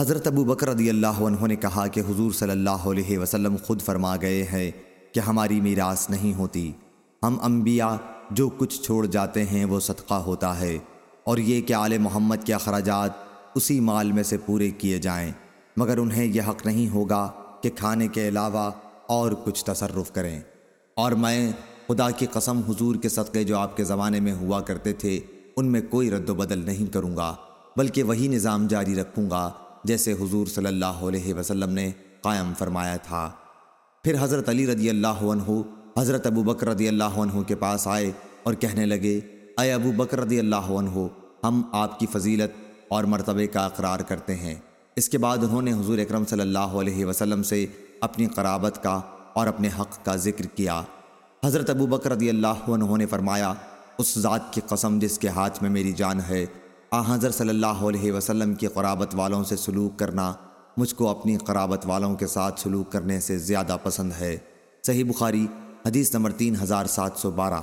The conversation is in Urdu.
حضرت ابو بکر رضی اللہ عنہ نے کہا کہ حضور صلی اللہ علیہ وسلم خود فرما گئے ہیں کہ ہماری میراث نہیں ہوتی۔ ہم انبیاء جو کچھ چھوڑ جاتے ہیں وہ صدقہ ہوتا ہے اور یہ کہ آل محمد کے اخراجات اسی مال میں سے پورے کیے جائیں۔ مگر انہیں یہ حق نہیں ہوگا کہ کھانے کے علاوہ اور کچھ تصرف کریں۔ اور میں خدا کی قسم حضور کے صدقے جو آپ کے زمانے میں ہوا کرتے تھے، ان میں کوئی رد و بدل نہیں کروں گا، بلکہ وہی نظام جاری رکھوں گا جیسے حضور صلی اللہ علیہ وسلم نے قائم فرمایا تھا۔ پھر حضرت علی رضی اللہ عنہ حضرت ابو بکر رضی اللہ عنہ کے پاس آئے اور کہنے لگے، اے ابو بکر رضی اللہ عنہ، ہم آپ کی فضیلت اور مرتبے کا اقرار کرتے ہیں۔ اس کے بعد انہوں نے حضور اکرم صلی اللہ علیہ وسلم سے اپنی قرابت کا اور اپنے حق کا ذکر کیا۔ حضرت ابو بکر رضی اللہ عنہ نے فرمایا، اس ذات کی قسم جس کے ہاتھ میں میری جان ہے آ حضر صلی اللہ علیہ وسلم کی قرابت والوں سے سلوک کرنا، مجھ کو اپنی قرابت والوں کے ساتھ سلوک کرنے سے زیادہ پسند ہے۔ صحیح بخاری، حدیث نمبر تین ہزار سات سو بارہ۔